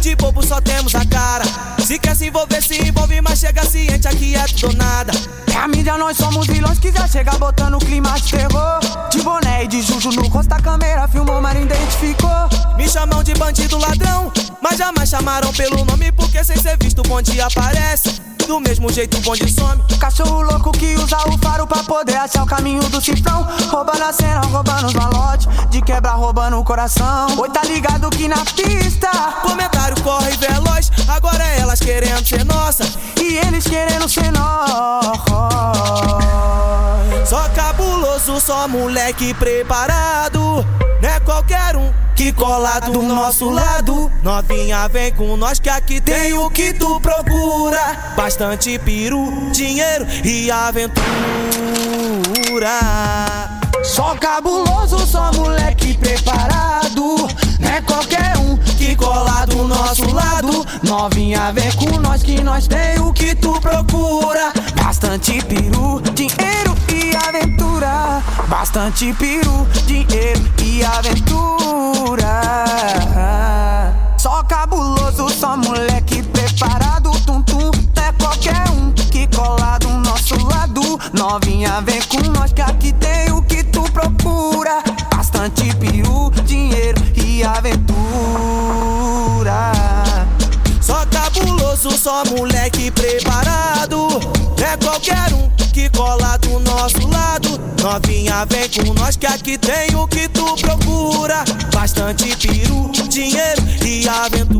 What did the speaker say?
De bobo só temos a cara. Se quer se envolver, se envolve, mas chega ciente, aqui é tudo nada. É a mídia, nós somos vilões, quiser chegar botando clima de terror. De boné e de juju no rosto da câmera, filmou, mas identificou. Me chamam de bandido ladrão, mas jamais chamaram pelo nome, porque sem ser visto o bonde aparece. Do mesmo jeito o bonde some. Cachorro louco que usa o faro pra poder achar o caminho do cifrão. Roubando a cena, roubando os malotes. De quebra, roubando o coração. Oi, tá ligado que na pista. Eles querendo ser nós. Só cabuloso, só moleque preparado. Não é qualquer um que cola do nosso lado. Novinha, vem com nós que aqui tem o que tu procura. Bastante piru, dinheiro e aventura. Só cabuloso, só moleque preparado. Não é qualquer Novinha, vem com nós que nós tem o que tu procura. Bastante peru, dinheiro e aventura. Bastante peru, dinheiro e aventura. Só cabuloso, só moleque preparado. Tum tum, é qualquer um que cola do nosso lado. Novinha, vem com nós que aqui tem o que tu procura. Bastante peru, dinheiro e aventura. Só moleque preparado. É qualquer um que cola do nosso lado. Novinha, vem com nós que aqui tem o que tu procura. Bastante piru, dinheiro e aventura.